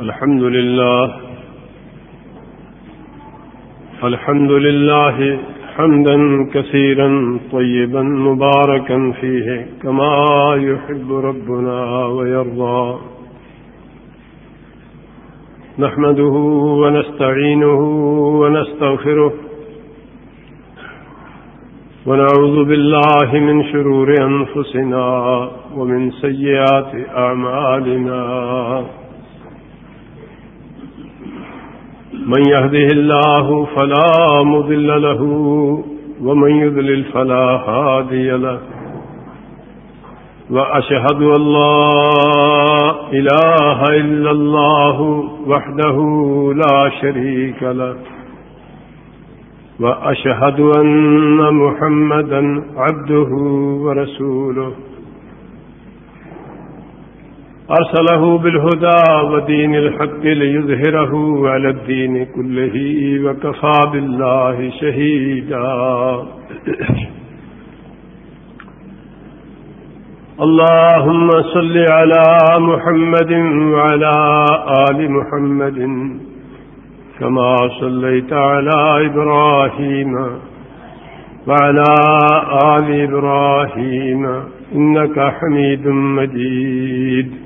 الحمد لله الحمد لله حمدا كثيرا طيبا مباركا فيه كما يحب ربنا ويرضى. نحمده ونستعينه ونستغفره ونعوذ بالله من شرور أنفسنا ومن سيئات أعمالنا. من يهده الله فلا مضل له ومن يذلل فلا هادي له وأشهد أن لا إله إلا الله وحده لا شريك له وأشهد أن محمدا عبده ورسوله أرسله بالهدى ودين الحق ليظهره على الدين كله وكفى بالله شهيدا. اللهم صل على محمد وعلى آل محمد كما صليت على إبراهيم وعلى آل إبراهيم إنك حميد مجيد.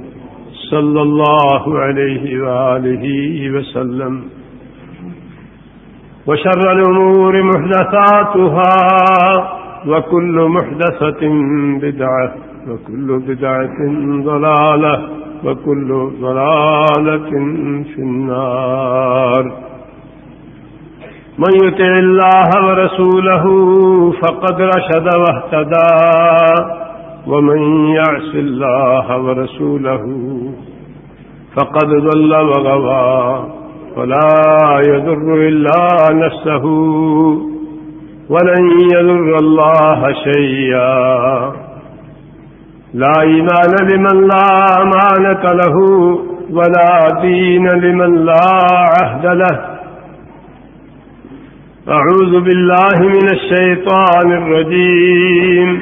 صلى الله عليه وآله وسلم. وشر الأمور محدثاتها وكل محدثة بدعة وكل بدعة ضلالة وكل ضلالة في النار. من يتع الله ورسوله فقد رشد واهتدى. ومن يعص الله ورسوله فقد ضل وغوى فلا يذر إلا نفسه ولن يذر الله شيئا لا إيمان لمن لا أمانة له ولا دين لمن لا عهد له أعوذ بالله من الشيطان الرجيم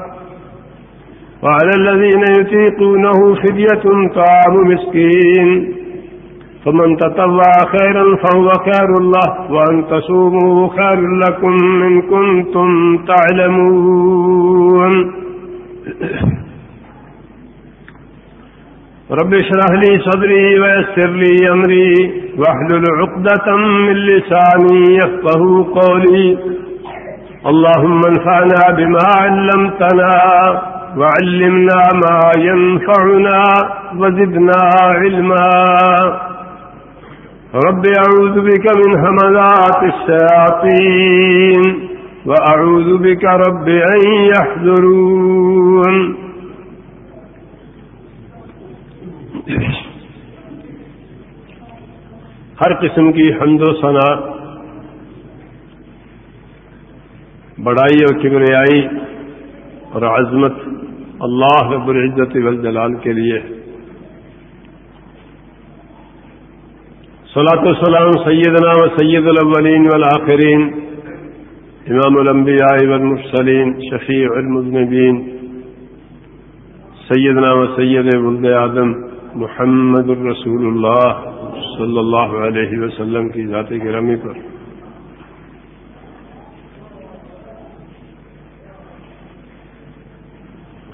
وعلى الذين يتيقونه فدية طعام مسكين. فمن تطوع خيرا فهو خير الله وأن تصوموا خير لكم من كنتم تعلمون. رب اشرح لي صدري ويسر لي أمري، واحلل عقدة من لساني يفقه قولي. اللهم انفعنا بما علمتنا وعلمنا ما ينفعنا وزدنا علما. رب أعوذ بك من همذات الشياطين وأعوذ بك رب أن يحذرون ہر قسم کی حمد و ثنا بڑائی اور کبریائی اور عظمت اللہ رب العزت والجلال کے لیے۔ صلاۃ السلام سیدنا و سید الاولین والآخرین، امام الانبیاء والمرسلین، شفیع المذنبین، سیدنا و سید ولد آدم محمد الرسول اللہ صلی اللہ علیہ وسلم کی ذات گرامی پر۔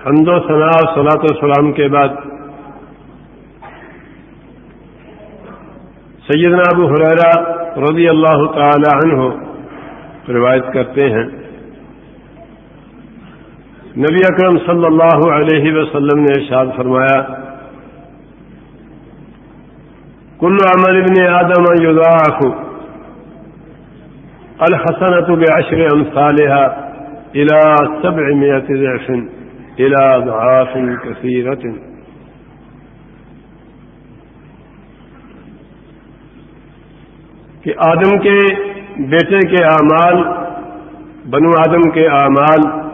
حمد و ثناء صلاۃ و سلام کے بعد سیدنا ابو حریرہ رضی اللہ تعالی عنہ روایت کرتے ہیں۔ نبی اکرم صلی اللہ علیہ وسلم نے ارشاد فرمایا، کل عمل ابن آدم یضاعف الحسنة بعشر أمثالها إلى سبعمائة ضعف۔ إلى ضعاف كثيرة. کہ آدم کے بیٹے کے اعمال، بنو آدم کے اعمال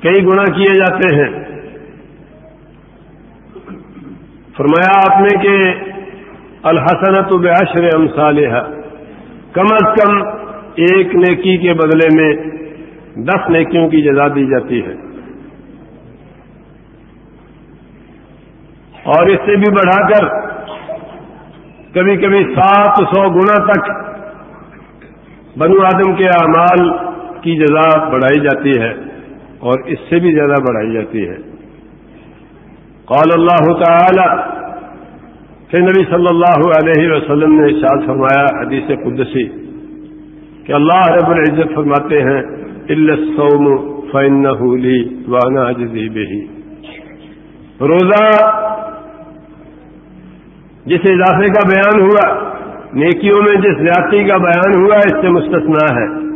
کئی گنا کیے جاتے ہیں۔ فرمایا آپ نے کہ الحسنت بعشر امثالها کم از کم ایک نیکی کے بدلے میں دس نیکیوں کی جزا دی جاتی ہے۔ اور اس سے بھی بڑھا کر کبھی کبھی سات سو گنا تک بنو آدم کے اعمال کی جزا بڑھائی جاتی ہے اور اس سے بھی زیادہ بڑھائی جاتی ہے۔ قال اللہ تعالی، پھر نبی صلی اللہ علیہ وسلم نے ارشاد فرمایا حدیث قدسی کہ اللہ رب العزت فرماتے ہیں السوم فن لی وانا جزی بہی۔ روزہ جس اضافے کا بیان ہوا، نیکیوں میں جس زیادتی کا بیان ہوا، اس سے مستثنا ہے۔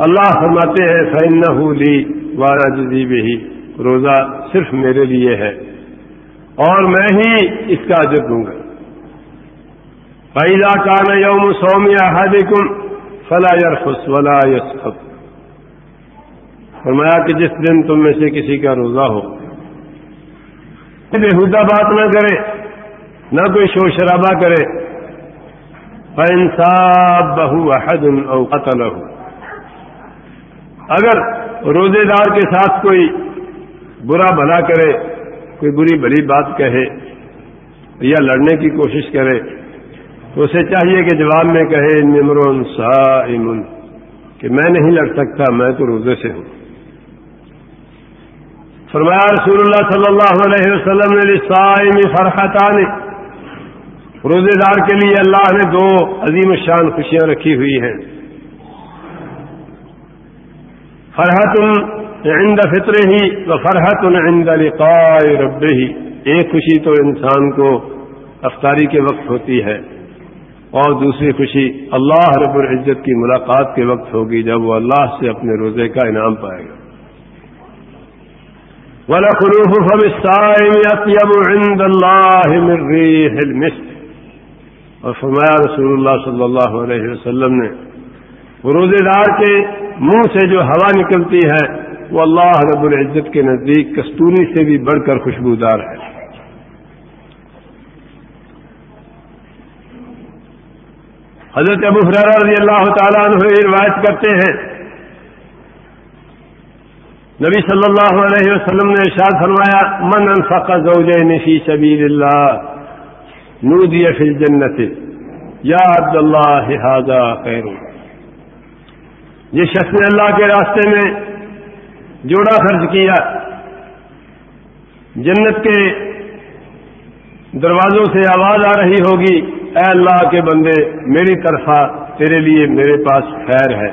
اللہ فرماتے ہیں فن لی وانا جزی بہی روزہ صرف میرے لیے ہے اور میں ہی اس کا اجر دوں گا۔ پیدا کان یوم سومیا حادم فلا یرفس ولا یسخب فرمایا کہ جس دن تم میں سے کسی کا روزہ ہو بےحدہ بات نہ کرے۔ نہ کوئی شور شرابہ کرے۔ انصاف بہو احد او قتل اگر روزے دار کے ساتھ کوئی برا بھلا کرے، کوئی بری بڑی بات کہے یا لڑنے کی کوشش کرے، تو اسے چاہیے کہ جواب میں کہے نمرون سائمن کہ میں نہیں لڑ سکتا، میں تو روزے سے ہوں۔ فرمایا رسول اللہ صلی اللہ علیہ وسلم نے سائمی فرحتان۔ روزے دار کے لیے اللہ نے دو عظیم شان خوشیاں رکھی ہوئی ہیں۔ فرحت عند فطر ہی و فرحت عند لقاء رب ہی ایک خوشی تو انسان کو افطاری کے وقت ہوتی ہے۔ اور دوسری خوشی اللہ رب العزت کی ملاقات کے وقت ہوگی جب وہ اللہ سے اپنے روزے کا انعام پائے گا۔ وَلَخُلُوفُ فَبِالسَّائِمِ أَطْيَبُ عِنْدَ اللَّهِ مِنْ رِيحِ الْمِسْكِ۔ اور فرمایا رسول اللہ صلی اللہ علیہ وسلم نے روزے دار کے منہ سے جو ہوا نکلتی ہے، وہ اللہ رب العزت کے نزدیک کستوری سے بھی بڑھ کر خوشبودار ہے۔ حضرت ابو حرارہ رضی اللہ تعالیٰ عنہ روایت کرتے ہیں، نبی صلی اللہ علیہ وسلم نے ارشاد فرمایا، من انفق زوجین فی سبیل اللہ نودی فی الجنت. یا عبد اللہ حاضہ خیر. یہ شخص نے اللہ کے راستے میں جوڑا خرچ کیا، جنت کے دروازوں سے آواز آ رہی ہوگی، اے اللہ کے بندے، میری طرفہ تیرے لیے میرے پاس خیر ہے.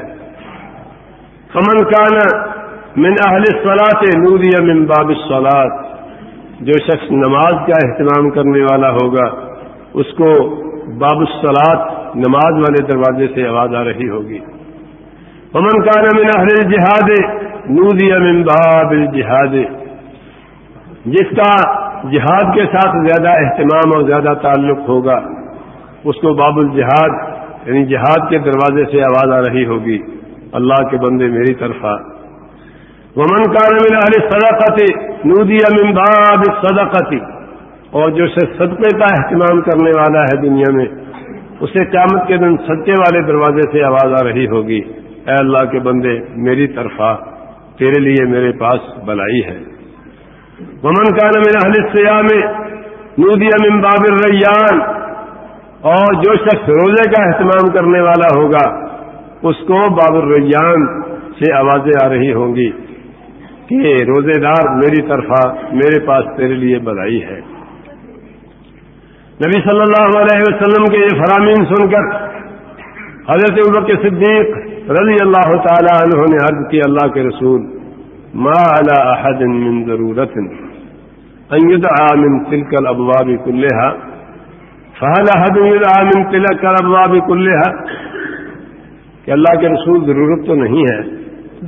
کمن کان من اہل سلاد نوریا من باب سولاد جو شخص نماز کا اہتمام کرنے والا ہوگا اس کو باب الصلاط نماز والے دروازے سے آواز آ رہی ہوگی۔ امن کان من اہل جہاد نودی من باب الجہاد جس کا جہاد کے ساتھ زیادہ اہتمام اور زیادہ تعلق ہوگا، اس کو باب الجہاد یعنی جہاد کے دروازے سے آواز آ رہی ہوگی۔ اللہ کے بندے میری طرف ومن کان من اہل صدقتی نودی من باب صدقتی اور جو سے صدقے کا اہتمام کرنے والا ہے دنیا میں، اسے قیامت کے دن صدقے والے دروازے سے آواز آ رہی ہوگی۔ اے اللہ کے بندے، میری طرف تیرے لیے میرے پاس بلائی ہے۔ ومن کان من اہل سیام نودی من باب الریان، اور جو شخص روزے کا اہتمام کرنے والا ہوگا، اس کو باب الریان سے آوازیں آ رہی ہوں گی کہ روزے دار میری طرف میرے پاس تیرے لیے بلائی ہے۔ نبی صلی اللہ علیہ وسلم کے یہ فرامین سن کر حضرت عبق صدیق رضی اللہ تعالی عنہ نے عرض کی اللہ کے رسول، ما على احد من ضرورت ان يدعى من تلك الابواب كلها فهل احد يدعى من تلك الابواب كلها کہ اللہ کے رسول ضرورت تو نہیں ہے،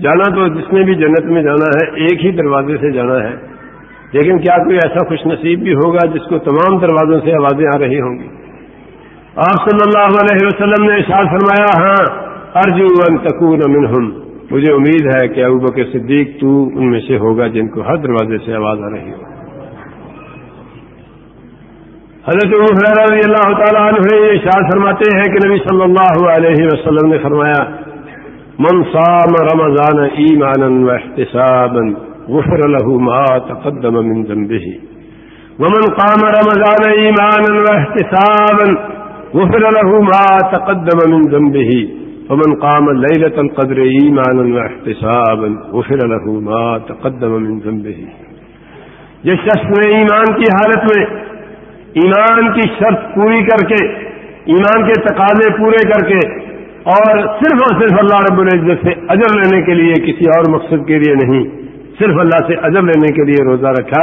جانا تو جس نے بھی جنت میں جانا ہے، ایک ہی دروازے سے جانا ہے لیکن کیا کوئی ایسا خوش نصیب بھی ہوگا جس کو تمام دروازوں سے آوازیں آ رہی ہوں گی؟ آپ صلی اللہ علیہ وسلم نے اشار فرمایا ہاں ارجو ان تکون منہم۔ مجھے امید ہے کہ ابو بکر صدیق تو ان میں سے ہوگا جن کو ہر دروازے سے آواز آ رہی ہو۔ حضرت رضی اللہ تعالیٰ عنہ یہ اشار فرماتے ہیں کہ نبی صلی اللہ علیہ وسلم نے فرمایا، من صام رمضان ایمانا واحتسابا غفر له ما تقدم من ذنبه. ومن قام رمضان إيمانا واحتسابا، غفر له ما تقدم من ذنبه. ومن قام ليلة القدر إيمانا واحتسابا، غفر له ما تقدم من ذنبه. جس شخص نے ایمان کی حالت میں، ایمان کی شرط پوری کر کے، ایمان کے تقاضے پورے کر کے، اور صرف اور صرف اللہ رب العزت سے اجر لینے کے لیے کسی اور مقصد کے لیے نہیں صرف اللہ سے اجر لینے کے لیے روزہ رکھا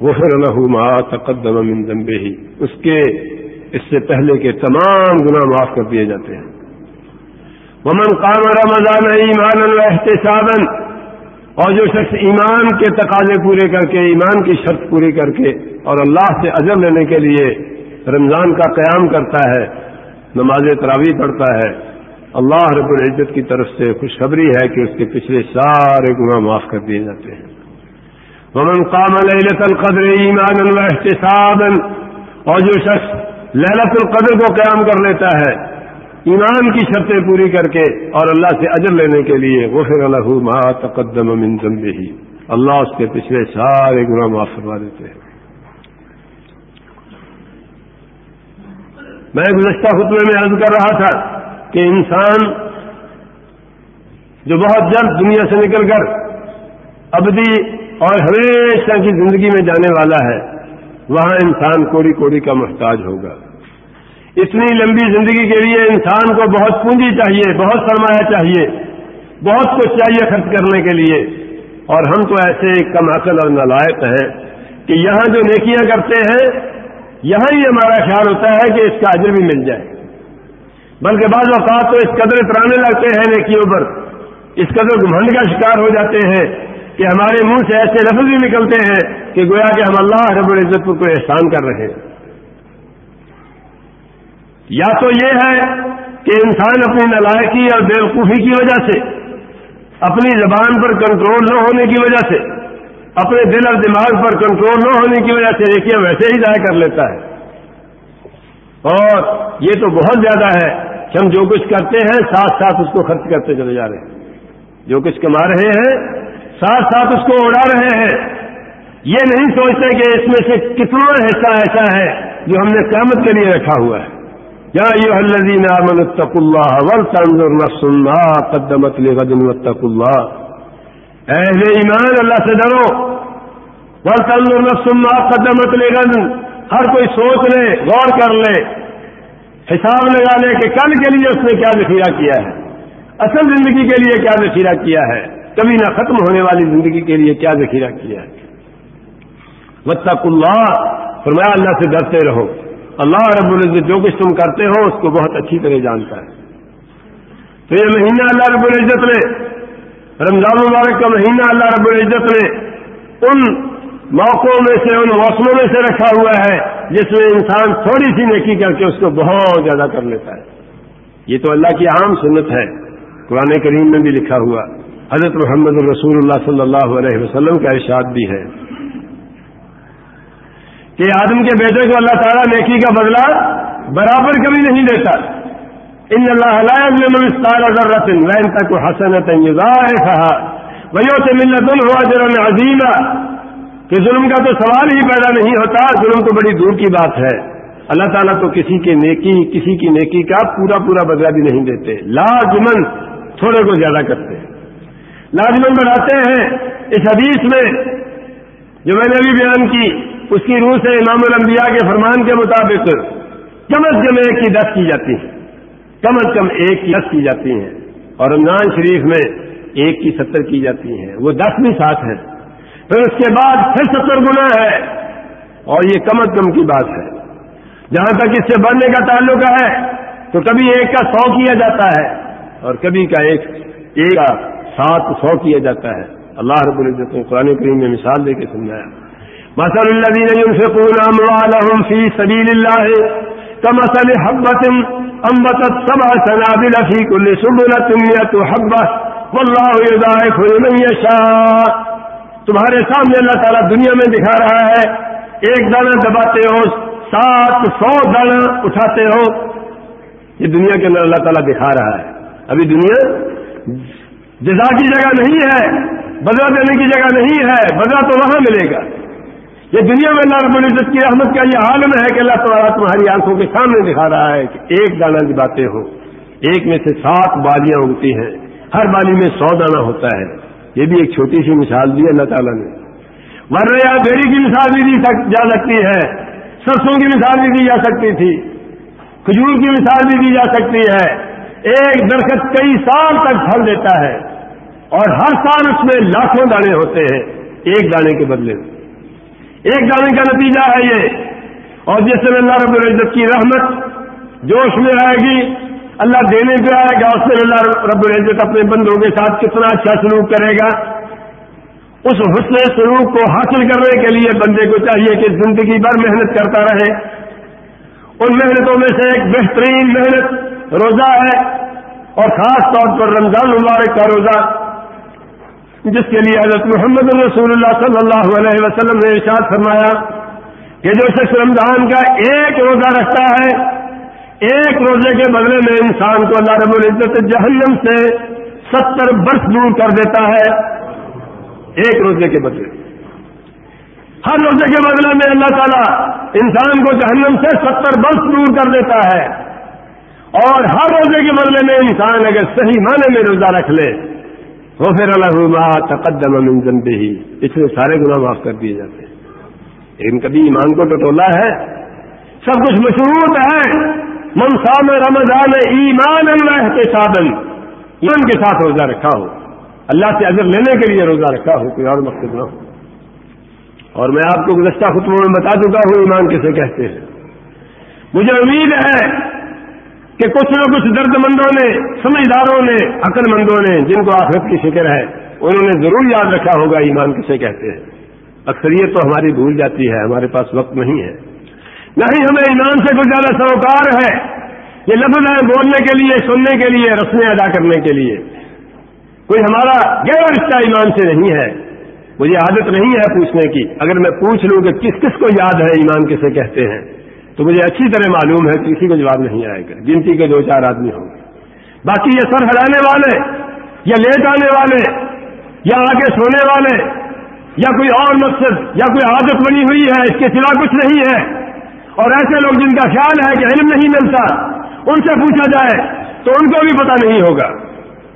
وہ پھر ما تقدم من ذنبه ہی اس کے، اس سے پہلے کے تمام گناہ معاف کر دیے جاتے ہیں۔ ومن قام رمضان ایمان احتساب اور جو شخص ایمان کے تقاضے پورے کر کے، ایمان کی شرط پوری کر کے، اور اللہ سے اجر لینے کے لیے رمضان کا قیام کرتا ہے، نماز تراوی پڑھتا ہے اللہ رب العزت کی طرف سے خوشخبری ہے کہ اس کے پچھلے سارے گناہ معاف کر دیے جاتے ہیں۔ ومن قام ليلة القدر ایمان واحتسابا اور جو شخص للت القدر کو قیام کر لیتا ہے، ایمان کی شرطیں پوری کر کے اور اللہ سے اجر لینے کے لیے وہ پھر ما تقدم من ذنبه۔ اللہ اس کے پچھلے سارے گناہ معاف کروا دیتے ہیں۔ میں گزشتہ خطبے میں عرض کر رہا تھا کہ انسان جو بہت جلد دنیا سے نکل کر ابدی اور ہمیشہ کی زندگی میں جانے والا ہے، وہاں انسان کوڑی کوڑی کا محتاج ہوگا۔ اتنی لمبی زندگی کے لیے انسان کو بہت پونجی چاہیے، بہت سرمایہ چاہیے، بہت کچھ چاہیے خرچ کرنے کے لیے۔ اور ہم تو ایسے کم عقل اور نلائق ہیں کہ یہاں جو نیکیاں کرتے ہیں، یہاں ہی ہمارا خیال ہوتا ہے کہ اس کا اجر بھی مل جائے۔ بلکہ بعض اوقات تو اس قدر پرانے لگتے ہیں نیکیوں پر، اس قدر گھمنڈ کا شکار ہو جاتے ہیں کہ ہمارے منہ سے ایسے لفظ بھی نکلتے ہیں کہ گویا کہ ہم اللہ رب العزت پر کوئی احسان کر رہے ہیں۔ یا تو یہ ہے کہ انسان اپنی نلائکی اور بیوقوفی کی وجہ سے، اپنی زبان پر کنٹرول نہ ہونے کی وجہ سے، اپنے دل اور دماغ پر کنٹرول نہ ہونے کی وجہ سے دیکھیے ویسے ہی ضائع کر لیتا ہے۔ اور یہ تو بہت زیادہ ہے کہ ہم جو کچھ کرتے ہیں، ساتھ ساتھ اس کو خرچ کرتے چلے جا رہے ہیں۔ جو کچھ کما رہے ہیں، ساتھ ساتھ اس کو اڑا رہے ہیں۔ یہ نہیں سوچتے کہ اس میں سے کتنا حصہ ایسا ہے جو ہم نے قیامت کے لیے رکھا ہوا ہے۔ یا یہ الدین امن اتق اللہ ول تنظر قدمت غدن وطق اللہ۔ اہل ایمان، اللہ سے ڈرو۔ ول تنظر قدمت غدن ہر کوئی سوچ لے، غور کر لے۔ حساب لگا لے کہ کل کے لیے اس نے کیا ذخیرہ کیا ہے؟ اصل زندگی کے لیے کیا ذخیرہ کیا ہے؟ کبھی نہ ختم ہونے والی زندگی کے لیے کیا ذخیرہ کیا ہے؟ وطق اللہ، فرمایا اللہ سے ڈرتے رہو۔ اللہ رب العزت جو کچھ تم کرتے ہو، اس کو بہت اچھی طرح جانتا ہے۔ تو یہ مہینہ اللہ رب العزت نے، رمضان مبارک کا مہینہ اللہ رب العزت نے، ان موقعوں میں سے، ان موسموں میں سے رکھا ہوا ہے، جس میں انسان تھوڑی سی نیکی کر کے اس کو بہت زیادہ کر لیتا ہے۔ یہ تو اللہ کی عام سنت ہے۔ قرآن کریم میں بھی لکھا ہوا، حضرت محمد رسول اللہ صلی اللہ علیہ وسلم کا ارشاد بھی ہے۔ کہ آدم کے بیٹے کو اللہ تعالیٰ نیکی کا بدلہ برابر کبھی نہیں دیتا۔ ان اللہ وین تک حسنت ویو سے ملت عظیم کہ ظلم کا تو سوال ہی پیدا نہیں ہوتا، ظلم تو بڑی دور کی بات ہے۔ اللہ تعالیٰ تو کسی کے نیکی، کسی کی نیکی کا پورا پورا بدلا بھی نہیں دیتے۔ لازمن تھوڑے کو زیادہ کرتے۔ ہیں لازمن بڑھاتے ہیں۔ اس حدیث میں جو میں نے ابھی بیان کی، اس کی روح سے امام الانبیاء کے فرمان کے مطابق کم از کم ایک کی دس کی جاتی ہیں۔ کم از کم ایک کی دس کی جاتی ہیں۔ اور رمضان شریف میں ایک کی ستر کی جاتی ہیں۔ وہ دس بھی ساتھ ہیں۔ پھر اس کے بعد پھر ستر گنا ہے اور یہ کم از کم کی بات ہے۔ جہاں تک اس سے بڑھنے کا تعلق ہے، تو کبھی ایک کا سو کیا جاتا ہے اور کبھی کا ایک ایک کا سات سو کیا جاتا ہے۔ اللہ رب العزت نے قرآن کریم میں مثال دے کے سمجھایا۔ مثل الذين ينفقون أموالهم في سبيل الله كمثل حبة أنبتت سبع سنابل في كل سبلة مئة حبة والله يضاعف لمن يشاء تمہارے سامنے اللہ تعالیٰ دنیا میں دکھا رہا ہے ایک دانہ دباتے ہو، سات سو دانا اٹھاتے ہو۔ یہ دنیا کے اندر اللہ تعالیٰ دکھا رہا ہے۔ ابھی دنیا جزا کی جگہ نہیں ہے بدلا دینے کی جگہ نہیں ہے بدلا تو وہاں ملے گا۔ یہ دنیا میں اللہ رب العزت کی رحمت کا یہ عالم ہے کہ اللہ تعالیٰ تمہاری آنکھوں کے سامنے دکھا رہا ہے کہ ایک دانہ کی باتیں ہو۔ ایک میں سے سات بالیاں اگتی ہیں۔ ہر بالی میں سو دانہ ہوتا ہے۔ یہ بھی ایک چھوٹی سی مثال دی اللہ تعالیٰ نے۔ ورنہ یا بیری کی مثال بھی دی جا سکتی ہے۔ سرسوں کی مثال بھی دی جا سکتی تھی۔ کھجور کی مثال بھی دی جا سکتی ہے۔ ایک درخت کئی سال تک پھل دیتا ہے اور ہر سال اس میں لاکھوں دانے ہوتے ہیں، ایک دانے کے بدلے۔ میں ایک دانے کا نتیجہ ہے یہ۔ اور جس اللہ رب العزت کی رحمت جوش میں آئے گی اللہ دینے پہ آئے گا، اس میں اللہ رب العزت اپنے بندوں کے ساتھ کتنا اچھا سلوک کرے گا۔ اس حسن سلوک کو حاصل کرنے کے لیے بندے کو چاہیے کہ زندگی بھر محنت کرتا رہے۔ ان محنتوں میں سے ایک بہترین محنت روزہ ہے، اور خاص طور پر رمضان مبارک کا روزہ، جس کے لیے حضرت محمد رسول اللہ صلی اللہ علیہ وسلم نے ارشاد فرمایا کہ جو شخص رمضان کا ایک روزہ رکھتا ہے ایک روزے کے بدلے میں انسان کو اللہ رب العزت جہنم سے ستر برس دور کر دیتا ہے ایک روزے کے بدلے ہر روزے کے بدلے میں اللہ تعالیٰ انسان کو جہنم سے ستر برس دور کر دیتا ہے۔ اور ہر روزے کے بدلے میں انسان اگر صحیح معنی میں روزہ رکھ لے وہ پھر اللہ تقدم من ذنبه۔ ہی پچھلے سارے گناہ معاف کر دیے جاتے ہیں۔ لیکن کبھی ایمان کو ٹوٹولا ہے، سب کچھ مشروط ہے۔ منصام رمضان ایمان اللہ کے سادن ایمان کے ساتھ روزہ رکھا ہو۔ اللہ سے اجر لینے کے لیے روزہ رکھا ہو، کوئی اور مقصد نہ ہو۔ اور میں آپ کو گزشتہ خطبوں میں بتا چکا ہوں ایمان کسے کہتے ہیں۔ مجھے امید ہے کہ کچھ نہ کچھ درد مندوں نے، سمجھداروں نے عقل مندوں نے، جن کو آخرت کی فکر ہے، انہوں نے ضرور یاد رکھا ہوگا ایمان کسے کہتے ہیں۔ اکثریت تو ہماری بھول جاتی ہے، ہمارے پاس وقت نہیں ہے۔ نہ ہی ہمیں ایمان سے کچھ زیادہ سروکار ہے۔ یہ لفظ ہے بولنے کے لیے، سننے کے لیے، رسمیں ادا کرنے کے لیے۔ کوئی ہمارا گہرا رشتہ ایمان سے نہیں ہے۔ مجھے عادت نہیں ہے پوچھنے کی۔ اگر میں پوچھ لوں کہ کس کس کو یاد ہے ایمان کسے کہتے ہیں، تو مجھے اچھی طرح معلوم ہے کسی کو جواب نہیں آئے گا۔ گنتی کے دو چار آدمی ہوں گے۔ باقی یہ سر ہلانے والے، یا لیٹ آنے والے، یا آگے سونے والے، یا کوئی اور مقصد، یا کوئی عادت بنی ہوئی ہے، اس کے سوا کچھ نہیں ہے۔ اور ایسے لوگ جن کا خیال ہے کہ علم نہیں ملتا، ان سے پوچھا جائے تو ان کو بھی پتا نہیں ہوگا۔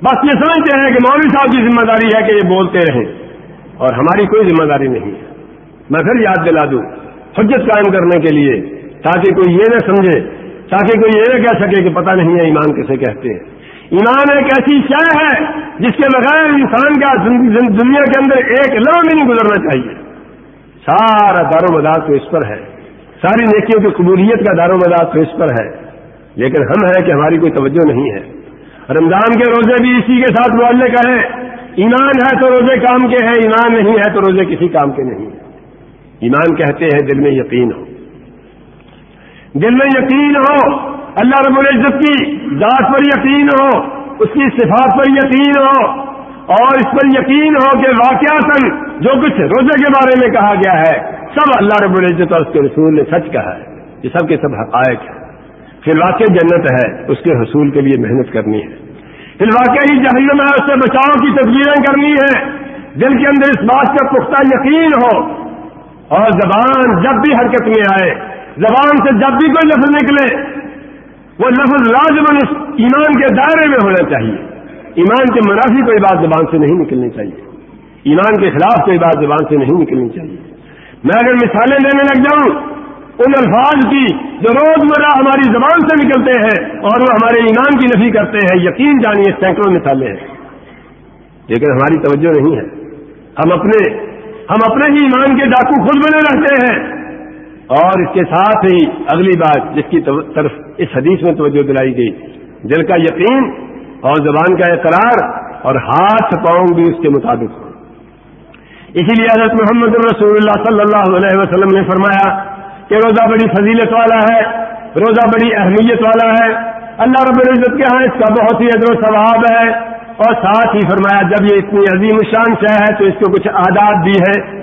بس یہ سمجھتے ہیں کہ مولوی صاحب کی ذمہ داری ہے کہ یہ بولتے رہیں، اور ہماری کوئی ذمہ داری نہیں ہے۔ میں پھر یاد دلا دوں، حجت قائم کرنے کے لیے، تاکہ کوئی یہ نہ سمجھے، تاکہ کوئی یہ نہ کہہ سکے کہ پتہ نہیں ہے ایمان کسے کہتے ہیں۔ ایمان ایک ایسی شے ہے جس کے بغیر انسان کا دنیا کے اندر ایک لمحہ نہیں گزرنا چاہیے۔ سارا دار و مدار تو اس پر ہے۔ ساری نیکیوں کی قبولیت کا دار و مدار تو اس پر ہے۔ لیکن ہم ہیں کہ ہماری کوئی توجہ نہیں ہے۔ رمضان کے روزے بھی اسی کے ساتھ بولنے کا ہے ایمان ہے تو روزے کام کے ہیں، ایمان نہیں ہے تو روزے کسی کام کے نہیں ہیں۔ ایمان کہتے ہیں دل میں یقین ہو۔ دل میں یقین ہو، اللہ رب العزت کی ذات پر یقین ہو، اس کی صفات پر یقین ہو۔ اور اس پر یقین ہو کہ واقعات جو کچھ روزے کے بارے میں کہا گیا ہے سب اللہ رب العزت اور اس کے رسول نے سچ کہا ہے یہ سب کے سب حقائق ہے پھر واقع جنت ہے، اس کے حصول کے لیے محنت کرنی ہے۔ پھر واقع ہی جہنم ہے، اس سے بچاؤ کی تصویریں کرنی ہے دل کے اندر اس بات کا پختہ یقین ہو۔ اور زبان جب بھی حرکت میں آئے، زبان سے جب بھی کوئی لفظ نکلے، وہ لفظ لازمن اس ایمان کے دائرے میں ہونا چاہیے۔ ایمان کے منافی کوئی بات زبان سے نہیں نکلنی چاہیے۔ ایمان کے خلاف کوئی بات زبان سے نہیں نکلنی چاہیے۔ میں اگر مثالیں دینے لگ جاؤں، ان الفاظ کی جو روز مرہ ہماری زبان سے نکلتے ہیں اور وہ ہمارے ایمان کی نفی کرتے ہیں، یقین جانیے سینکڑوں مثالیں ہیں۔ لیکن ہماری توجہ نہیں ہے۔ ہم اپنے ہم اپنے ہی ایمان کے ڈاکو خود بنے رہتے ہیں۔ اور اس کے ساتھ ہی اگلی بات جس کی طرف اس حدیث میں توجہ دلائی گئی، دل کا یقین اور زبان کا اقرار اور ہاتھ پاؤں بھی اس کے مطابق ہو اسی لیے حضرت محمد رسول اللہ صلی اللہ علیہ وسلم نے فرمایا کہ روزہ بڑی فضیلت والا ہے، روزہ بڑی اہمیت والا ہے۔ اللہ رب العزت کے ہاں اس کا بہت ہی ادر و ثواب ہے۔ اور ساتھ ہی فرمایا جب یہ اتنی عظیم شان شہ ہے تو اس کو کچھ آداب بھی ہے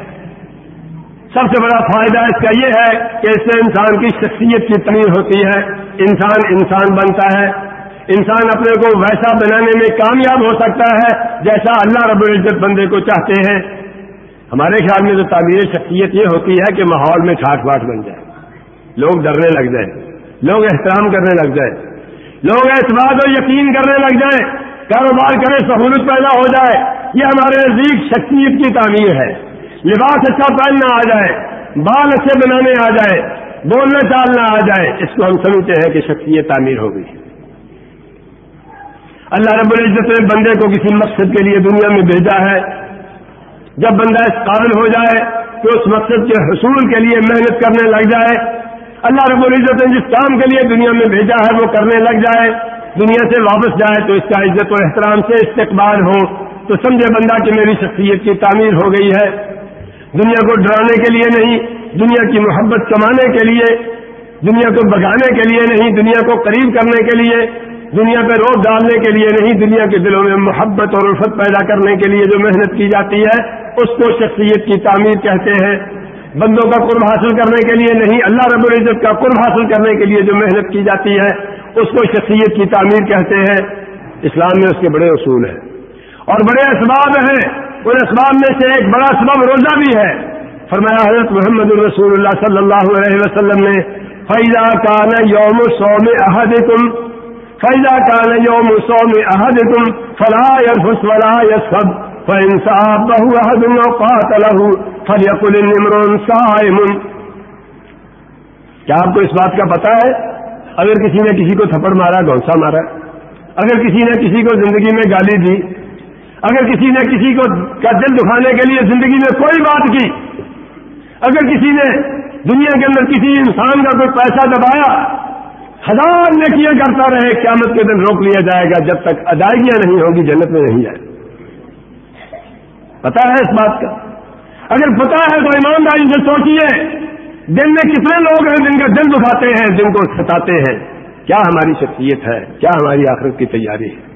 سب سے بڑا فائدہ اس کا یہ ہے کہ اس سے انسان کی شخصیت کی تنیر ہوتی ہے۔ انسان انسان بنتا ہے۔ انسان اپنے کو ویسا بنانے میں کامیاب ہو سکتا ہے جیسا اللہ رب العزت بندے کو چاہتے ہیں۔ ہمارے خیال میں تو تعمیر شخصیت یہ ہوتی ہے کہ ماحول میں ٹھاٹ باٹ بن جائے۔ لوگ ڈرنے لگ جائیں۔ لوگ احترام کرنے لگ جائیں۔ لوگ اعتماد و یقین کرنے لگ جائیں۔ کاروبار کرے، سہولت پیدا ہو جائے۔ یہ ہمارے نزدیک شخصیت کی تعمیر ہے۔ لباس اچھا پہننا آ جائے۔ بال اچھے بنانے آ جائے۔ بولنا چالنا آ جائے۔ اس کو ہم سمجھتے ہیں کہ شخصیت تعمیر ہو گئی۔ اللہ رب العزت نے بندے کو کسی مقصد کے لیے دنیا میں بھیجا ہے۔ جب بندہ اس قابل ہو جائے تو اس مقصد کے حصول کے لیے محنت کرنے لگ جائے، اللہ رب العزت نے جس کام کے لیے دنیا میں بھیجا ہے وہ کرنے لگ جائے، دنیا سے واپس جائے تو اس کا عزت و احترام سے استقبال ہو۔ تو سمجھے بندہ کہ میری شخصیت کی تعمیر ہو گئی ہے۔ دنیا کو ڈرانے کے لیے نہیں، دنیا کی محبت کمانے کے لیے، دنیا کو بگانے کے لیے نہیں، دنیا کو قریب کرنے کے لیے۔ دنیا پہ روک ڈالنے کے لیے نہیں، دنیا کے دلوں میں محبت اور الفت پیدا کرنے کے لیے جو محنت کی جاتی ہے، اس کو شخصیت کی تعمیر کہتے ہیں۔ بندوں کا قرب حاصل کرنے کے لیے نہیں، اللہ رب العزت کا قرب حاصل کرنے کے لیے جو محنت کی جاتی ہے، اس کو شخصیت کی تعمیر کہتے ہیں۔ اسلام میں اس کے بڑے اصول ہیں۔ اور بڑے اسباب ہیں۔ ان اسباب میں سے ایک بڑا سبب روزہ بھی ہے۔ فرمایا حضرت محمد الرسول اللہ صلی اللہ علیہ وسلم نے فیضا کان یوم سوم احد تم فیضا کان یوم سوم احد تم فلا یرفس ولا یسب فانصاب بہو احد قاتلہ فلیقل صائم کیا آپ کو اس بات کا پتا ہے؟ اگر کسی نے کسی کو تھپڑ مارا گونسا مارا، اگر کسی نے کسی کو زندگی میں گالی دی، اگر کسی نے کسی کو کا دل دکھانے کے لیے زندگی میں کوئی بات کی، اگر کسی نے دنیا کے اندر کسی انسان کا کوئی پیسہ دبایا ہزار نیکیاں کرتا رہے، قیامت کے دن روک لیا جائے گا، جب تک ادائیگیاں نہیں ہوگی، جنت میں نہیں جائے پتا ہے اس بات کا؟ اگر پتا ہے تو ایمانداری سے سوچیے دن میں کتنے لوگ ہیں جن کا دل دکھاتے ہیں جن کو ستاتے ہیں۔ کیا ہماری شخصیت ہے؟ کیا ہماری آخرت کی تیاری ہے؟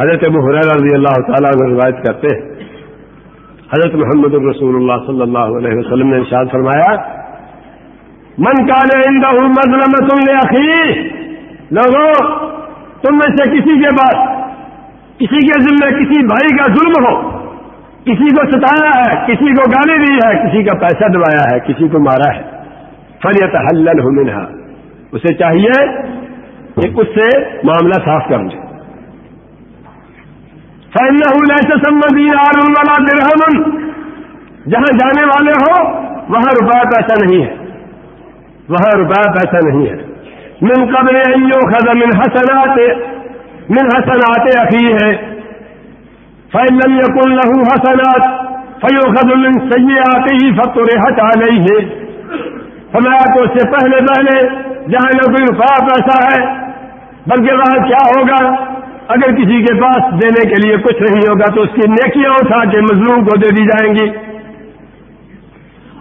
حضرت ابو حریر رضی اللہ تعالیٰ عنہ روایت کرتے ہیں۔ حضرت محمد الرسول اللہ صلی اللہ علیہ وسلم نے ارشاد فرمایا من کا مظلم تم نے لوگوں تم میں سے کسی کے پاس کسی کے ذمے کسی بھائی کا ظلم ہو، کسی کو ستایا ہے، کسی کو گالی دی ہے، کسی کا پیسہ دبایا ہے، کسی کو مارا ہے فلیت حلن منہا اسے چاہیے کہ اس سے معاملہ صاف کر لیں والا درہمن جہاں جانے والے ہو وہاں روپیہ پیسہ نہیں ہے۔ وہاں روپیہ پیسہ نہیں ہے۔ من قبل خز من حسنات من حسنات اخی ہے۔ فیلم یقن لہو حسنات فیو خز من سی آتے ہی فتح ہٹا گئی ہے فرمایا تو اس سے پہلے پہلے جہاں نہ کوئی روپیہ پیسہ ہے، بلکہ وہاں کیا ہوگا؟ اگر کسی کے پاس دینے کے لیے کچھ نہیں ہوگا تو اس کی نیکیاں اٹھا کے مظلوم کو دے دی جائیں گی۔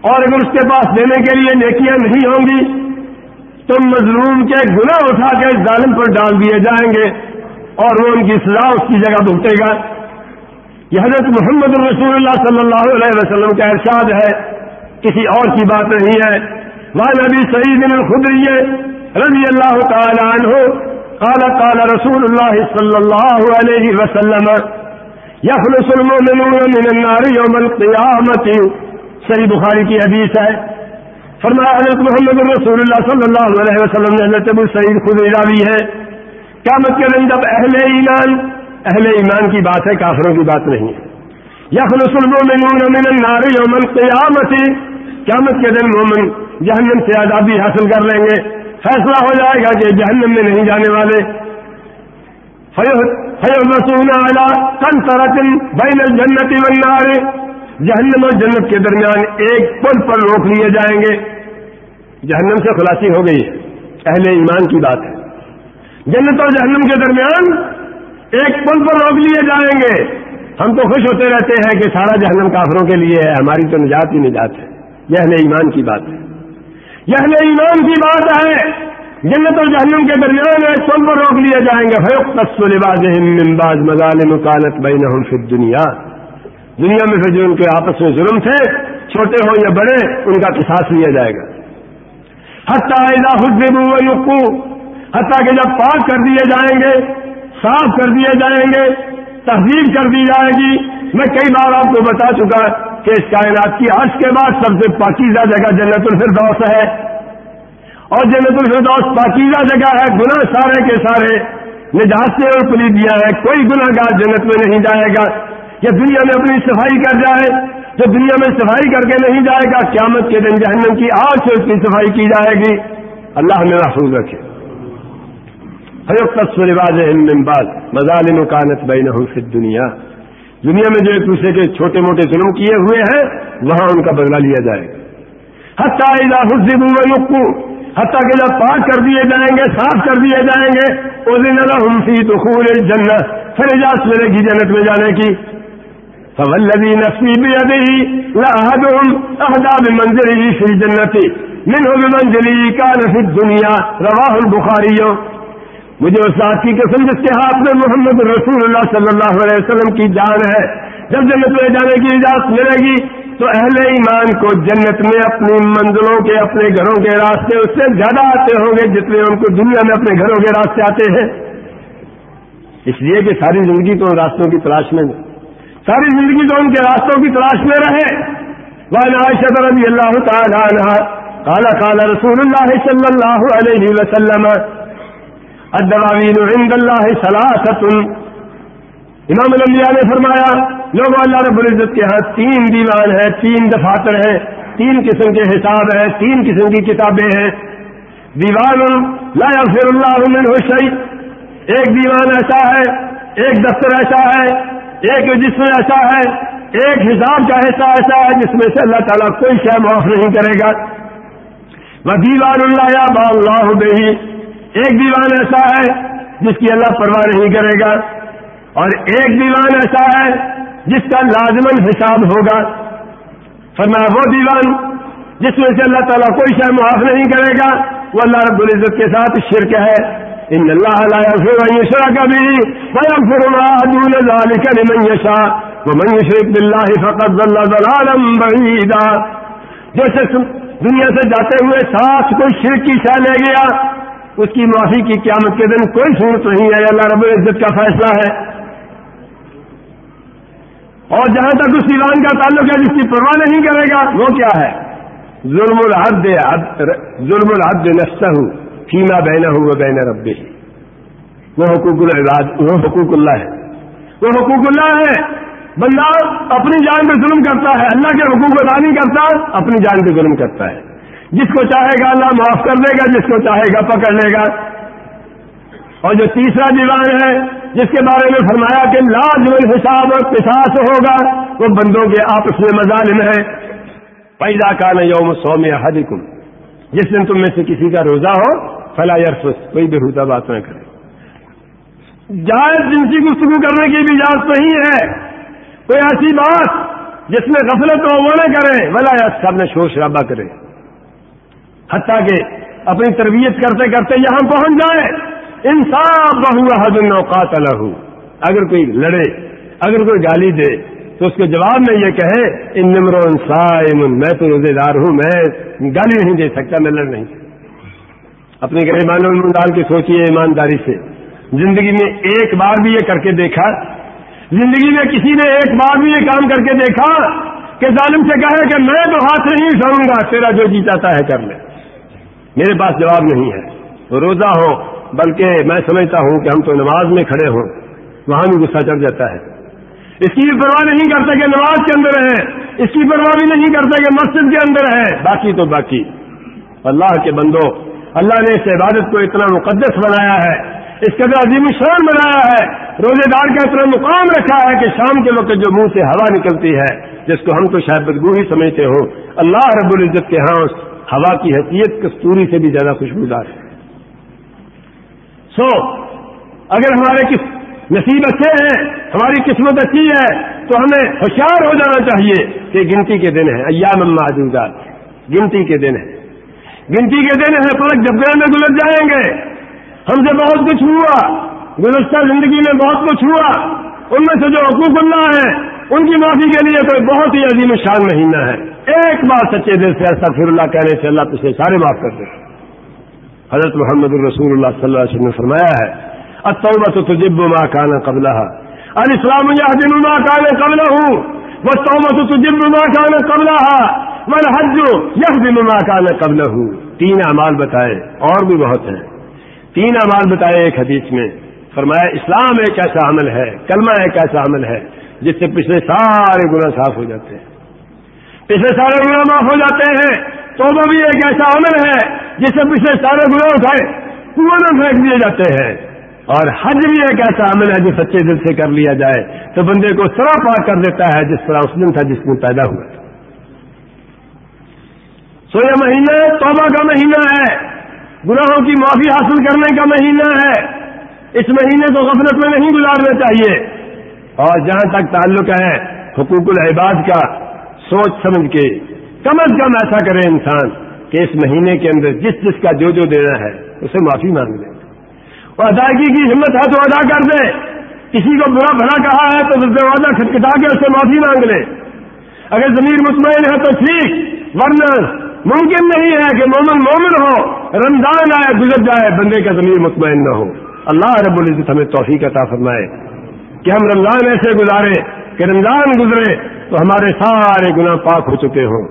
اور اگر اس کے پاس دینے کے لیے نیکیاں نہیں ہوں گی، تو مظلوم کے گناہ اٹھا کے ظالم پر ڈال دیے جائیں گے اور وہ ان کی سزا اس کی جگہ بھگتے گا۔ یہ حضرت محمد الرسول اللہ صلی اللہ علیہ وسلم کا ارشاد ہے۔ کسی اور کی بات نہیں ہے۔ وہ نبی سعید الخدری رضی اللہ تعالی عنہ قال قال رسول الله صلى الله عليه وسلم يخلص المؤمنون من النار يوم القيامة صحیح بخاری کی حدیث ہے۔ فرمایا، حضرت محمد رسول اللہ صلی اللہ علیہ وسلم نے حضرت ابو سعید خود راوی ہے۔ قیامت کے دن جب اہل ایمان اہل ایمان کی بات ہے، کافروں کی بات نہیں ہے۔ یخن المومنون من النار یوم القیامت۔ قیامت کے دن مومن جہنم سے آزادی حاصل کر لیں گے۔ فیصلہ ہو جائے گا کہ جہنم میں نہیں جانے والے۔ فیوسون اعلیٰ کن سرتن بین الجنتی والنار۔ جہنم اور جنت کے درمیان ایک پل پر روک لیے جائیں گے۔ جہنم سے خلاصی ہو گئی۔ ہے اہل ایمان کی بات ہے۔ جنت اور جہنم کے درمیان ایک پل پر روک لیے جائیں گے۔ ہم تو خوش ہوتے رہتے ہیں کہ سارا جہنم کافروں کے لیے ہے، ہماری تو نجات ہی نجات ہے۔ یہ اہل ایمان کی بات ہے۔ یہ اہل ایمان کی بات ہے۔ جنت اور جہنم کے درمیان ایک پل پر روک لیے جائیں گے۔ فیوق تصول باز مزال مکالت بین پھر دنیا دنیا میں پھر جو ان کے آپس میں ظلم تھے، چھوٹے ہوں یا بڑے، ان کا قصاص لیا جائے گا۔ حتیٰ حتہ حتیٰ کہ جب پاک کر دیے جائیں گے، صاف کر دیے جائیں گے، تہذیب کر دی جائے گی۔ میں کئی بار آپ کو بتا چکا کہ اس کائنات کی عرش کے بعد سب سے پاکیزہ جگہ جنت الفردوس ہے۔ اور جنت الفردوس پاکیزہ جگہ ہے، گناہ سارے کے سارے، نجات سے اور پلی دیا ہے، کوئی گناہ گار جنت میں نہیں جائے گا۔ یا دنیا میں اپنی صفائی کر جائے جو دنیا میں صفائی کر کے نہیں جائے گا، قیامت کے دن جہنم کی آگ سے اس کی صفائی کی جائے گی۔ اللہ نے محفوظ رکھے۔ بعد مظالم کانت بین فی دنیا دنیا میں جو ایک دوسرے کے چھوٹے موٹے ظلم کیے ہوئے ہیں، وہاں ان کا بدلہ لیا جائے گا۔ حتیٰ حتیٰ حتیٰ کہ جب پاک کر دیے جائیں گے، صاف کر دیے جائیں گے اس دن فی دخول جنت پھر اجازت ملے گی جنت میں جانے کی۔ فولدی نسمی بھی ادی لہدم احداب منزلی فی الجنت منہ بمنزلی کا نفی دنیا رواہ البخاریوں مجھے اس بات کی قسم جس کے ہاتھ میں محمد رسول اللہ صلی اللہ علیہ وسلم کی جان ہے، جب جنت میں جانے کی اجازت ملے گی، تو اہل ایمان کو جنت میں اپنی منزلوں کے، اپنے گھروں کے راستے اس سے زیادہ آتے ہوں گے جتنے ان کو دنیا میں اپنے گھروں کے راستے آتے ہیں۔ اس لیے کہ ساری زندگی تو ان راستوں کی تلاش میں ساری زندگی تو ان کے راستوں کی تلاش میں رہے۔ عائشہ رضی اللہ تعالیٰ کالا کالا رسول اللہ صلی اللہ علیہ وسلم الدواوین عند اللہ سلاست امام الانبیاء نے فرمایا لوگ اللہ رب العزت کے ہاں تین دیوان ہیں، تین دفاتر ہیں، تین قسم کے حساب ہیں، تین قسم کی کتابیں ہیں۔ دیوان لا یغفر اللہ منہ شیء۔ ایک دیوان ایسا ہے، ایک دفتر ایسا ہے ایک جسم ایسا ہے، ایک حساب کا حصہ ایسا ہے جس میں سے اللہ تعالیٰ کوئی شے معاف نہیں کرے گا۔ وہ دیوان اللہ یا با اللہ بہی۔ ایک دیوان ایسا ہے جس کی اللہ پرواہ نہیں کرے گا۔ اور ایک دیوان ایسا ہے جس کا لازمن حساب ہوگا۔ فرمایا، وہ دیوان جس میں سے اللہ تعالیٰ کوئی شاید معاف نہیں کرے گا، وہ اللہ رب العزت کے ساتھ شرک ہے۔ ان اللہ شرا کا بھی منشا وہ منشرق بلّہ فقط اللہ بعیدا جیسے دنیا سے جاتے ہوئے ساتھ کوئی شرک کی شاہ لے گیا، اس کی معافی کی قیامت کے دن کوئی صورت نہیں ہے اللہ رب العزت کا فیصلہ ہے۔ اور جہاں تک اس ایمان کا تعلق ہے، جس کی پرواہ نہیں کرے گا، وہ کیا ہے؟ ظلم الحد ظلم الحد نستا ہوں فیما بہنا ہوں وہ بہن رب وہ حقوق العباد، وہ حقوق اللہ ہے. وہ حقوق اللہ ہے. بندہ اپنی جان پہ ظلم کرتا ہے، اللہ کے حقوق ادا نہیں کرتا، اپنی جان پہ ظلم کرتا ہے. جس کو چاہے گا اللہ معاف کر دے گا، جس کو چاہے گا پکڑ لے گا. اور جو تیسرا دیوان ہے، جس کے بارے میں فرمایا کہ لاج حساب اور پساس ہوگا، وہ بندوں کے آپس میں مظالم ہے پیدا کا ن یوم سوم حد جس دن تم میں سے کسی کا روزہ ہو، فلا یرفس کوئی بےحدہ بات نہ کرے۔ جائز جنسی گفتگو کرنے کی بھی اجازت نہیں ہے۔ کوئی ایسی بات جس میں غفلت ہو، وہ نہ کرے۔ بلا یا سب نے شور شرابہ کرے۔ حتیٰ کہ اپنی تربیت کرتے کرتے یہاں پہنچ جائے۔ انصاف بہو حد الوقات الح اگر کوئی لڑے، اگر کوئی گالی دے تو اس کے جواب میں یہ کہے ان نمر میں تو روزے دار ہوں، میں گالی نہیں دے سکتا، میں لڑ نہیں اپنے ایمان ڈال کے سوچیے ایمانداری سے۔ زندگی میں ایک بار بھی یہ کر کے دیکھا، زندگی میں کسی نے ایک بار بھی یہ کام کر کے دیکھا کہ ظالم سے کہے کہ میں تو ہاتھ نہیں اٹھاؤں گا، تیرا جو جی چاہتا ہے کر لے۔ میرے پاس جواب نہیں ہے۔ روزہ ہو، بلکہ میں سمجھتا ہوں کہ ہم تو نماز میں کھڑے ہوں، وہاں بھی غصہ چڑھ جاتا ہے۔ اس کی بھی پرواہ نہیں کرتا کہ نماز کے اندر ہے، اس کی پرواہ بھی نہیں کرتا کہ مسجد کے اندر ہے۔ باقی تو باقی۔ اللہ کے بندو، اللہ نے اس عبادت کو اتنا مقدس بنایا ہے، اس کا عظیم شان بنایا ہے، روزے دار کا اتنا مقام رکھا ہے کہ شام کے وقت جو منہ سے ہوا نکلتی ہے، جس کو ہم تو شاید بدگو ہی سمجھتے ہو اللہ رب العزت کے ہاں اس ہوا کی حیثیت کستوری سے بھی زیادہ خوشبودار ہے۔ سو اگر ہمارے کس نصیب اچھے ہیں، ہماری قسمت اچھی ہے، تو ہمیں ہوشیار ہو جانا چاہیے کہ گنتی کے دن ہیں ایام معدودات۔ گنتی کے دن ہیں۔ گنتی کے دن ہیں پلک جب میں گزر جائیں گے۔ ہم سے بہت کچھ ہوا، گزشتہ زندگی میں بہت کچھ ہوا۔ ان میں سے جو حقوق اللہ ہے ان کی معافی کے لیے کوئی بہت ہی عظیم شان مہینہ ہے۔ ایک بار سچے دل سے ایسا پھر اللہ کہنے سے اللہ تجھے سارے معاف کر دے۔ حضرت محمد الرسول اللہ صلی اللہ علیہ وسلم نے فرمایا ہے اتوبہ تو تجب ماں کانا قبلہ الاسلام یہ ماں کانے قبل ہوں وہ تو تجب ماں کانا قبلہ من حج یہ دن کانا قبل ہوں تین اعمال بتائے، اور بھی بہت ہیں۔ تین اعمال بتائے ایک حدیث میں، فرمایا اسلام ایک ایسا عمل ہے، کلمہ ایک ایسا عمل ہے، جس سے پچھلے سارے گناہ صاف ہو جاتے ہیں۔ پچھلے سارے گناہ معاف ہو جاتے ہیں۔ تو وہ بھی ایک ایسا عمل ہے، جس سے پچھلے سارے گناہ اٹھائے، کنویں میں پھینک دیے جاتے ہیں۔ اور حج بھی ایک ایسا عمل ہے جو سچے دل سے کر لیا جائے تو بندے کو سرا پاک کر دیتا ہے جس طرح اس دن تھا جس دن پیدا ہوا تھا۔ سو یہ مہینہ توبہ کا مہینہ ہے۔ گناہوں کی معافی حاصل کرنے کا مہینہ ہے۔ اس مہینے کو غفلت میں نہیں گزارنا چاہیے۔ اور جہاں تک تعلق ہے حقوق العباد کا، سوچ سمجھ کے کم از کم ایسا کرے انسان کہ اس مہینے کے اندر جس جس کا جو جو دینا ہے، اسے معافی مانگ لے۔ اور ادائیگی کی ہمت ہے تو ادا کر دے۔ کسی کو برا بھلا کہا ہے تو دروازہ کھٹکھٹا کے اسے معافی مانگ لے۔ اگر ضمیر مطمئن ہے تو ٹھیک، ورنہ ممکن نہیں ہے کہ مومن مومن ہو، رمضان آئے، گزر جائے، بندے کا ضمیر مطمئن نہ ہو۔ اللہ رب العزت ہمیں توفیق عطا فرمائے کہ ہم رمضان ایسے گزارے، کہ رمضان گزرے تو ہمارے سارے گناہ پاک ہو چکے ہوں۔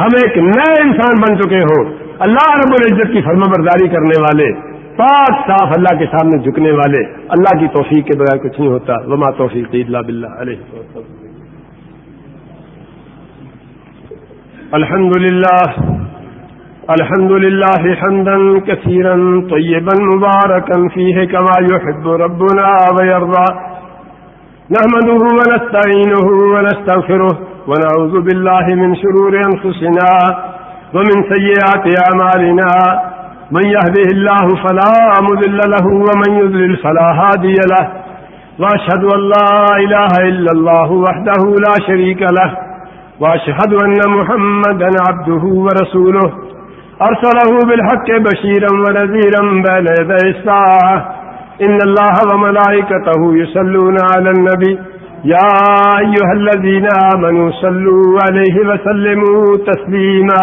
ہم ایک نئے انسان بن چکے ہوں۔ اللہ رب العزت کی فرما برداری کرنے والے پاک صاف اللہ کے سامنے جھکنے والے اللہ کی توفیق کے بغیر کچھ نہیں ہوتا۔ وما توفیق اللہ بلّہ علیہ الحمد للہ الحمد لله حمدا كثيرا طيبا مباركا فيه كما يحب ربنا ويرضى نحمده ونستعينه ونستغفره ونعوذ بالله من شرور أنفسنا ومن سيئات أعمالنا من يهده الله فلا مذل له ومن يذلل فلا هادي له وأشهد أن لا إله إلا الله وحده لا شريك له وأشهد أن محمدا عبده ورسوله أرسله بالحق بشيرا ونذيرا بين يدي الساعة إن الله وملائكته يسلون على النبي يا أيها الذين آمنوا صلوا عليه وسلموا تسليما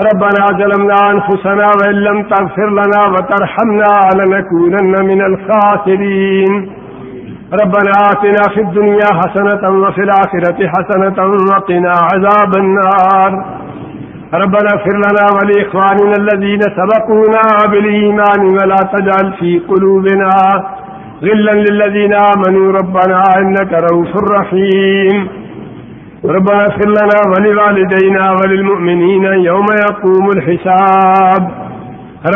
ربنا ظلمنا أنفسنا وإن لم تغفر لنا وترحمنا لنكونن من الخاسرين. ربنا آتنا في الدنيا حسنة وفي الآخرة حسنة وقنا عذاب النار. ربنا اغفر لنا ولإخواننا الذين سبقونا بالإيمان ولا تجعل في قلوبنا غلا للذين آمنوا. ربنا إنك روف رحيم. ربنا اغفر لنا ولوالدينا وللمؤمنين يوم يقوم الحساب.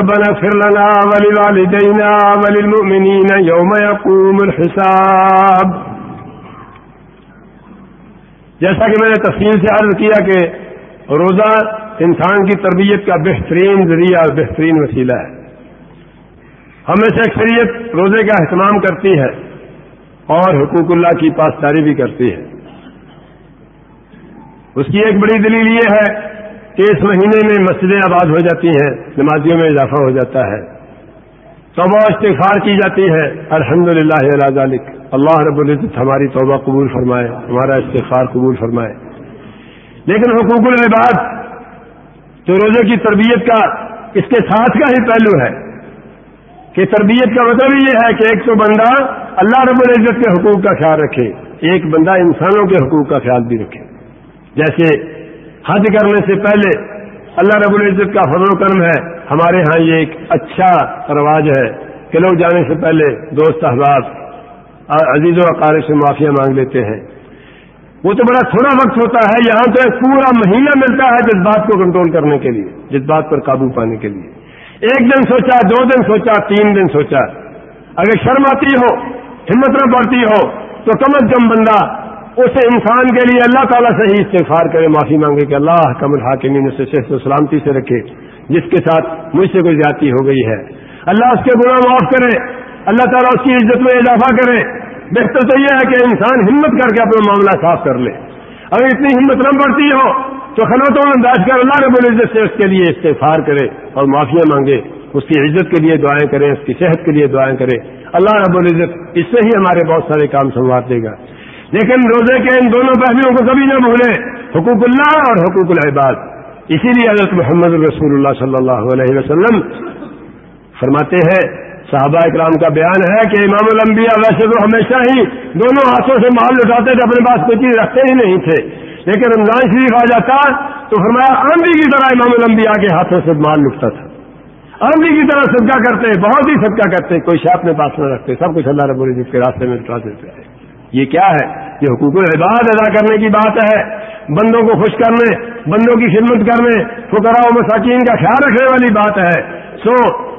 ربنا اغفر لنا ولوالدينا وللمؤمنين يوم يقوم الحساب. جیسا کہ میں نے تفصیل سے عرض کیا کہ روزہ انسان کی تربیت کا بہترین ذریعہ اور بہترین وسیلہ ہے۔ ہمیں سے اکثریت روزے کا اہتمام کرتی ہے اور حقوق اللہ کی پاسداری بھی کرتی ہے۔ اس کی ایک بڑی دلیل یہ ہے کہ اس مہینے میں مسجدیں آباد ہو جاتی ہیں، نمازیوں میں اضافہ ہو جاتا ہے۔ توبہ استغفار کی جاتی ہے۔ الحمد للہ اللہ رب العزت ہماری توبہ قبول فرمائے، ہمارا استغفار قبول فرمائے۔ لیکن حقوق العباد تو روزے کی تربیت کا اس کے ساتھ کا ہی پہلو ہے۔ کہ تربیت کا مطلب یہ ہے کہ ایک تو بندہ اللہ رب العزت کے حقوق کا خیال رکھے، ایک بندہ انسانوں کے حقوق کا خیال بھی رکھے۔ جیسے حج کرنے سے پہلے اللہ رب العزت کا فضل و کرم ہے، ہمارے ہاں یہ ایک اچھا رواج ہے کہ لوگ جانے سے پہلے دوست احباب عزیز و اقارب سے معافیا مانگ لیتے ہیں۔ وہ تو بڑا تھوڑا وقت ہوتا ہے، یہاں تو ایک پورا مہینہ ملتا ہے جذبات کو کنٹرول کرنے کے لیے، جذبات پر قابو پانے کے لیے۔ ایک دن سوچا، دو دن سوچا، تین دن سوچا۔ اگر شرم آتی ہو، ہمت نہ پڑتی ہو، تو کم از کم بندہ اس انسان کے لیے اللہ تعالیٰ سے ہی استغفار کرے، معافی مانگے کہ اللہ کم الحاکمین اسے صحت و سلامتی سے رکھے، جس کے ساتھ مجھ سے کوئی زیادتی ہو گئی ہے۔ اللہ اس کے گناہ معاف کرے، اللہ تعالیٰ اس کی عزت میں اضافہ کرے۔ بہتر تو یہ ہے کہ انسان ہمت کر کے اپنا معاملہ صاف کر لے۔ اگر اتنی ہمت نہ پڑتی ہو، تو خلوتوں میں بیٹھ کر اللہ رب العزت سے اس کے لیے استفار کرے اور معافیا مانگے۔ اس کی عزت کے لیے دعائیں کریں اس کی صحت کے لیے دعائیں کرے۔ اللہ رب العزت اس سے ہی ہمارے بہت سارے کام سنوار دے گا۔ لیکن روزے کے ان دونوں پہلوؤں کو کبھی نہ بھولیں حقوق اللہ اور حقوق العباد۔ اسی لیے حضرت محمد رسول اللہ صلی اللہ علیہ وسلم فرماتے ہیں، صحابہ اکرام کا بیان ہے کہ امام الانبیاء ویسے تو ہمیشہ ہی دونوں ہاتھوں سے مال لٹاتے تھے، اپنے پاس کوئی چیز رکھتے ہی نہیں تھے۔ لیکن رمضان شریف آ جاتا تو فرمایا آندھی کی طرح امام الانبیاء کے ہاتھوں سے مال لٹتا تھا۔ آندھی کی طرح صدقہ کرتے، بہت ہی صدقہ کرتے، کوئی شاپ اپنے پاس نہ رکھتے، سب کچھ اللہ رب العزت کے راستے میں لٹا دیتے۔ تھے یہ کیا ہے؟ یہ حقوق العباد ادا کرنے کی بات ہے۔ بندوں کو خوش کرنے، بندوں کی خدمت کرنے فکرا و مساکین کا خیال رکھنے والی بات ہے۔ سو،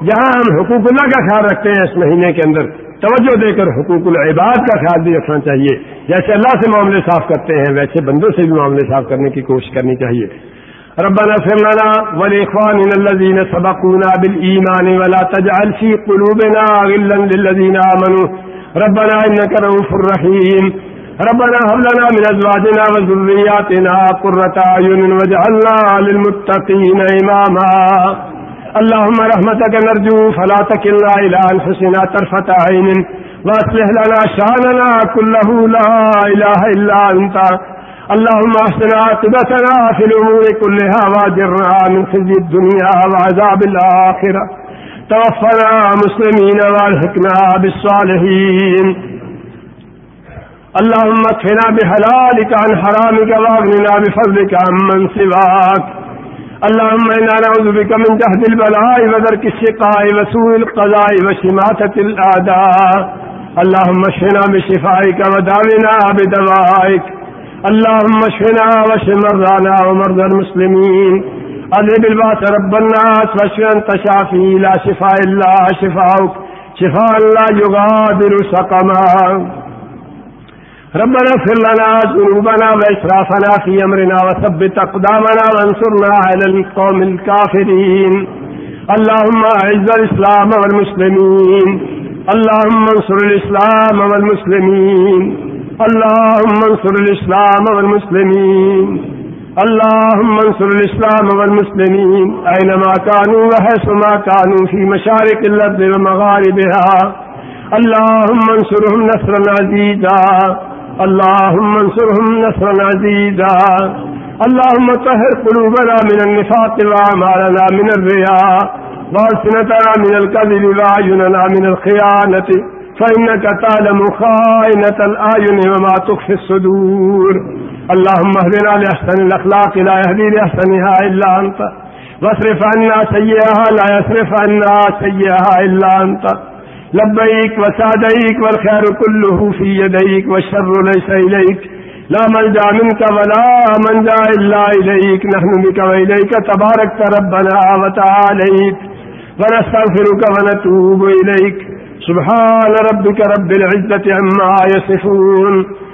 جہاں ہم حقوق اللہ کا خیال رکھتے ہیں اس مہینے کے اندر، توجہ دے کر حقوق العباد کا خیال بھی رکھنا چاہیے۔ جیسے اللہ سے معاملے صاف کرتے ہیں، ویسے بندوں سے بھی معاملے صاف کرنے کی کوشش کرنی چاہیے۔ ربنا اغفر لنا ولإخواننا الذين سبقونا بالإيمان ولا تجعل في قلوبنا غلا للذين آمنوا۔ ربنا إنك رؤوف رحيم. ربنا هب لنا من أزواجنا وذرياتنا قرة أعين واجعلنا للمتقين إماما. اللهم رحمتك نرجو فلا تكلنا إلى أنفسنا طرفة عين. وأصلح لنا شاننا كله، لا إله إلا أنت. اللهم أحسن عاقبتنا في الأمور كلها واجرنا من خزي الدنيا وعذاب الآخرة. توفنا مسلمين والحكنا بالصالحين اللهم اكفنا بحلالك عن حرامك واغننا بفضلك عن من سواك اللهم إنا نعوذ بك من جهد البلاء وذرك الشقاء وسوء القضاء وشماتة الأعداء. اللهم اشفنا بشفائك وداونا بدوائك اللهم اشفنا واشف مرضانا ومرضى المسلمين اذهب الباس رب الناس واشف انت شافي، لا شفاء الا شفاؤك. شفاء لا يغادر سقما. ربنا اغفر لنا ذنوبنا وإسرافنا في أمرنا وثبت أقدامنا وانصرنا على القوم الكافرين. اللهم أعز الإسلام والمسلمين. اللهم انصر الإسلام والمسلمين. اللهم انصر الإسلام والمسلمين. اللهم انصر الإسلام والمسلمين أينما كانوا وحيثما كانوا في مشارق الأرض ومغاربها. اللهم انصرهم نصرا عزيزا. اللهم انصرهم نصرا عزيزا. اللهم طهر قلوبنا من النفاق وعمالنا من الرياء. وارسنتنا من الكذب وعيننا من الخيانة. فإنك تعلم خائنة الآين وما تخفي الصدور. اللهم اهدنا لأحسن الأخلاق، لا يهدي لأحسنها إلا أنت. واصرف عنا سيئها، لا يصرف عنا سيئها إلا أنت. لبيك وسعديك والخير كله في يديك والشر ليس إليك. لا ملجا منك ولا منجا إلا إليك. نحن بك وإليك تبارك ربنا وتعاليك ونستغفرك ونتوب إليك. سبحان ربك رب العزة عما يصفون.